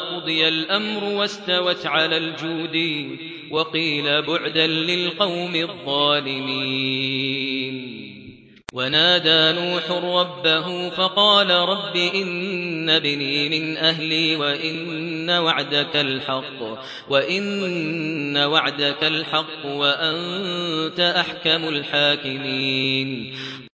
وقضي الأمر واستوت على الجود وقيل بعدا للقوم الظالمين. ونادى نوح ربه فقال رب إن بني من أهلي وإن وعدك الحق وإن وعدك الحق وأنت أحكم الحاكمين.